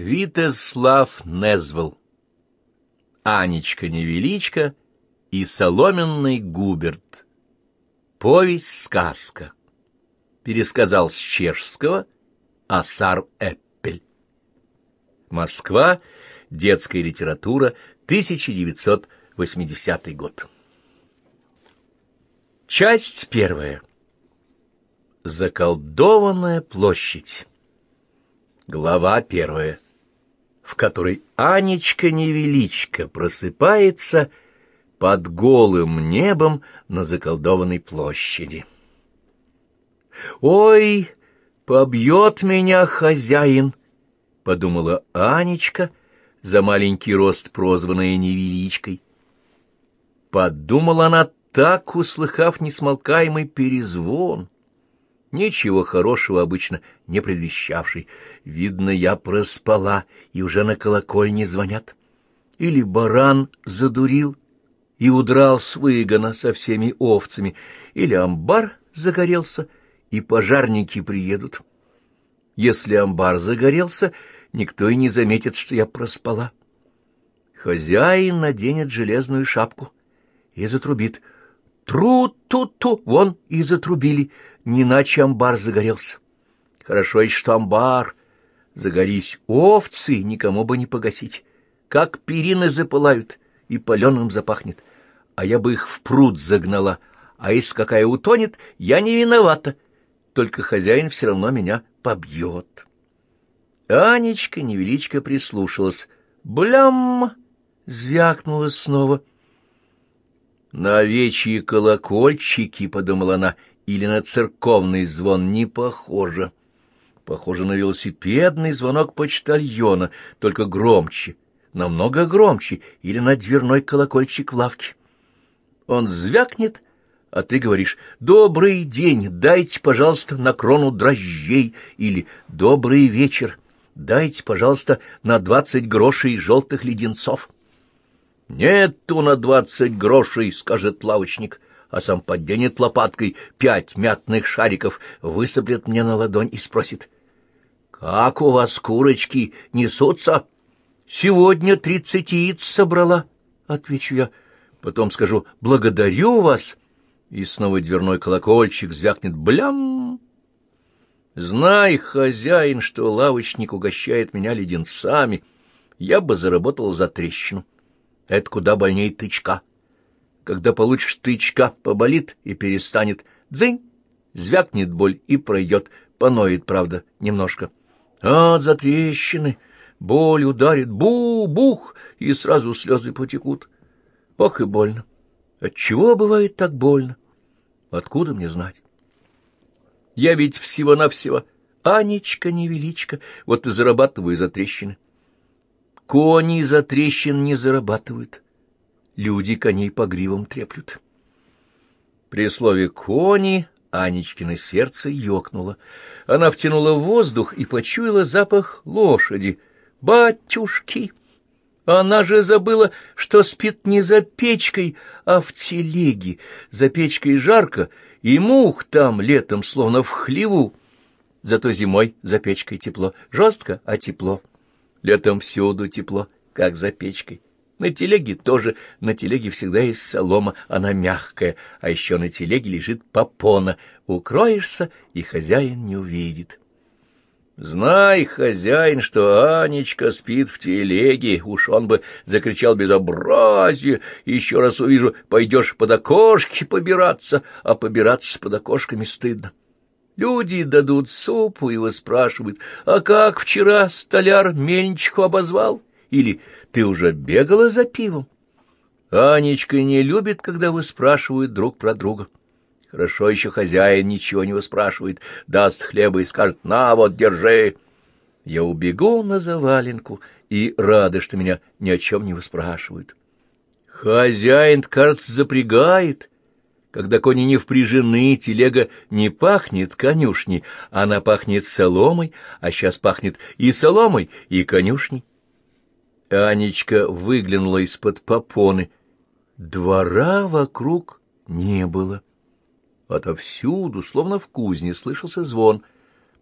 Витеслав Незвел, Анечка-невеличка и соломенный Губерт. Повесть-сказка. Пересказал с чешского Асар Эппель. Москва. Детская литература. 1980 год. Часть первая. Заколдованная площадь. Глава первая в которой Анечка-невеличка просыпается под голым небом на заколдованной площади. «Ой, побьет меня хозяин!» — подумала Анечка, за маленький рост прозванная невеличкой. Подумала она так, услыхав несмолкаемый перезвон — ничего хорошего обычно не предвещавший. Видно, я проспала, и уже на колокольне звонят. Или баран задурил и удрал с выгона со всеми овцами, или амбар загорелся, и пожарники приедут. Если амбар загорелся, никто и не заметит, что я проспала. Хозяин наденет железную шапку и затрубит. Тру-ту-ту, вон и затрубили — не иначе амбар загорелся. Хорошо еще, что амбар. Загорись овцы, никому бы не погасить. Как перины запылают, и паленым запахнет. А я бы их в пруд загнала, а если какая утонет, я не виновата. Только хозяин все равно меня побьет. Анечка невеличко прислушалась. Блям! Звякнула снова. На овечьи колокольчики, — подумала она, — или на церковный звон не похоже. Похоже на велосипедный звонок почтальона, только громче, намного громче, или на дверной колокольчик в лавке. Он звякнет, а ты говоришь «Добрый день, дайте, пожалуйста, на крону дрожжей» или «Добрый вечер, дайте, пожалуйста, на двадцать грошей желтых леденцов». «Нету на двадцать грошей», — скажет лавочник, — а сам подденет лопаткой пять мятных шариков, высыплет мне на ладонь и спросит, «Как у вас курочки несутся?» «Сегодня тридцать яиц собрала», — отвечу я. Потом скажу «Благодарю вас», и снова дверной колокольчик звякнет «Блям!» Знай, хозяин, что лавочник угощает меня леденцами, я бы заработал за трещину. Это куда больнее тычка. Когда получишь тычка, поболит и перестанет. Дзынь! Звякнет боль и пройдет. Поноет, правда, немножко. А за трещины! Боль ударит, бу-бух, и сразу слезы потекут. Ох и больно! Отчего бывает так больно? Откуда мне знать? Я ведь всего-навсего Анечка-невеличка, вот и зарабатываю за трещины. Кони за трещин не зарабатывают люди коней по гривам треплют. При слове «кони» Анечкино сердце ёкнуло. Она втянула воздух и почуяла запах лошади. «Батюшки!» Она же забыла, что спит не за печкой, а в телеге. За печкой жарко, и мух там летом словно в хлеву. Зато зимой за печкой тепло. Жестко, а тепло. Летом всюду тепло, как за печкой. На телеге тоже, на телеге всегда есть солома, она мягкая, а еще на телеге лежит попона. Укроешься, и хозяин не увидит. Знай, хозяин, что Анечка спит в телеге, уж он бы закричал безобразие, еще раз увижу, пойдешь под окошки побираться, а побираться под окошками стыдно. Люди дадут супу и выспрашивают, а как вчера столяр мельничку обозвал? Или «Ты уже бегала за пивом?» Анечка не любит, когда вы спрашивают друг про друга. Хорошо еще хозяин ничего не выспрашивает, даст хлеба и скажет «На, вот, держи». Я убегу на заваленку и рада, что меня ни о чем не выспрашивают. Хозяин, кажется, запрягает. Когда кони не впряжены, телега не пахнет конюшней, она пахнет соломой, а сейчас пахнет и соломой, и конюшней. Анечка выглянула из-под попоны. Двора вокруг не было. Отовсюду, словно в кузне, слышался звон.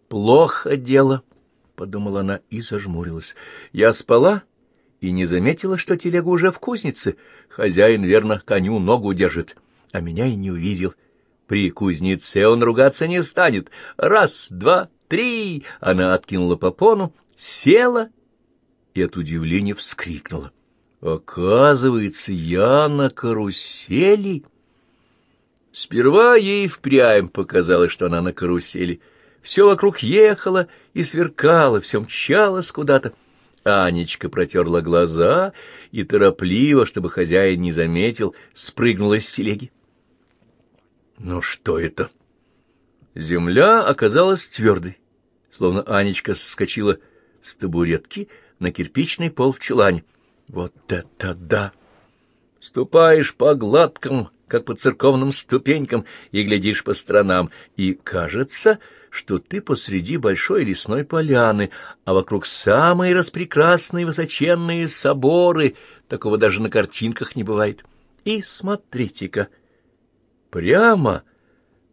«Плохо дело», — подумала она и зажмурилась. Я спала и не заметила, что телега уже в кузнице. Хозяин, верно, коню ногу держит, а меня и не увидел. При кузнеце он ругаться не станет. Раз, два, три! Она откинула попону, села и от удивления вскрикнула. Оказывается, я на карусели. Сперва ей впрямь показалось, что она на карусели. Все вокруг ехало и сверкало, все мчалось куда-то. Анечка протерла глаза и торопливо, чтобы хозяин не заметил, спрыгнула с телеги. Ну что это? Земля оказалась твердой, словно Анечка соскочила с табуретки на кирпичный пол в чулане. Вот это да! Ступаешь по гладкому, как по церковным ступенькам, и глядишь по сторонам, и кажется, что ты посреди большой лесной поляны, а вокруг самые распрекрасные высоченные соборы, такого даже на картинках не бывает. И смотрите-ка, прямо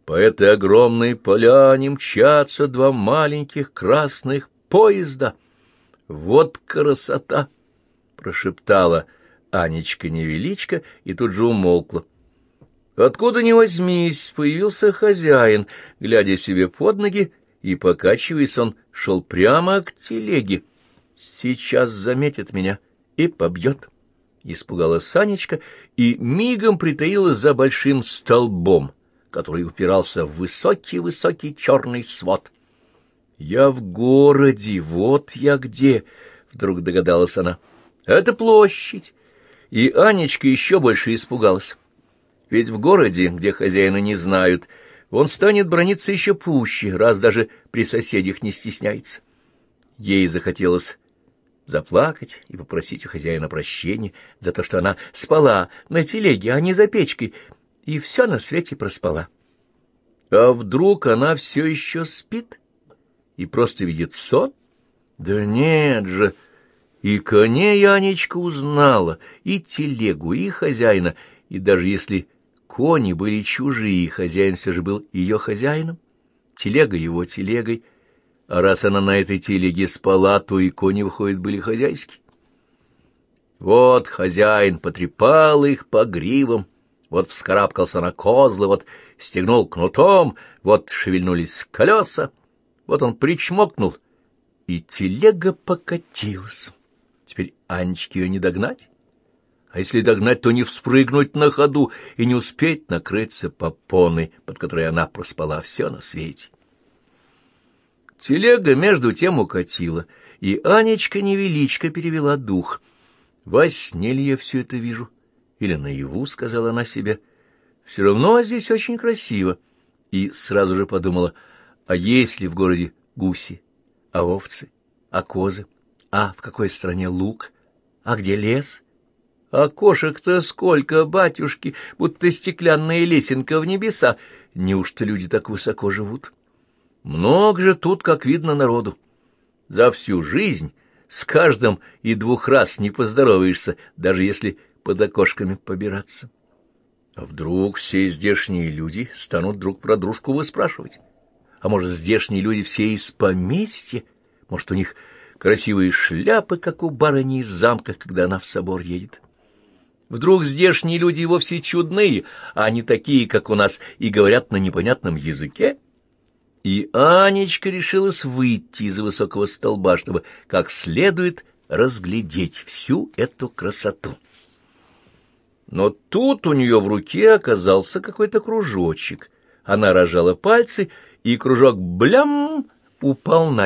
по этой огромной поляне мчатся два маленьких красных поезда. Вот красота! — прошептала Анечка-невеличка и тут же умолкла. Откуда ни возьмись, появился хозяин, глядя себе под ноги, и, покачиваясь, он шел прямо к телеге. Сейчас заметит меня и побьет. Испугалась Санечка и мигом притаилась за большим столбом, который упирался в высокий-высокий черный свод. «Я в городе, вот я где!» — вдруг догадалась она. «Это площадь!» И Анечка еще больше испугалась. Ведь в городе, где хозяина не знают, он станет брониться еще пуще, раз даже при соседях не стесняется. Ей захотелось заплакать и попросить у хозяина прощения за то, что она спала на телеге, а не за печкой, и все на свете проспала. А вдруг она все еще спит и просто видит сон? Да нет же! И коней Анечка узнала, и телегу, и хозяина, и даже если Кони были чужие, хозяин все же был ее хозяином, телега его телегой, а раз она на этой телеге спала, то и кони, выходит, были хозяйские. Вот хозяин потрепал их по гривам, вот вскарабкался на козлы, вот стегнул кнутом, вот шевельнулись колеса, вот он причмокнул, и телега покатилась. Теперь Анечке ее не догнать а если догнать, то не вспрыгнуть на ходу и не успеть накрыться попоной, под которой она проспала все на свете. Телега между тем укатила, и Анечка-невеличка перевела дух. «Во сне ли я все это вижу? Или наяву?» — сказала она себе. «Все равно здесь очень красиво». И сразу же подумала, а есть ли в городе гуси, а овцы, а козы, а в какой стране лук, а где лес?» А кошек-то сколько, батюшки, будто стеклянная лесенка в небеса. Неужто люди так высоко живут? Много же тут, как видно, народу. За всю жизнь с каждым и двух раз не поздороваешься, даже если под окошками побираться. А вдруг все здешние люди станут друг про дружку выспрашивать? А может, здешние люди все из поместья? Может, у них красивые шляпы, как у барыни из замка, когда она в собор едет? Вдруг здешние люди вовсе чудные, а не такие, как у нас, и говорят на непонятном языке? И Анечка решилась выйти из высокого столба, чтобы как следует разглядеть всю эту красоту. Но тут у нее в руке оказался какой-то кружочек. Она рожала пальцы, и кружок блям упал на землю.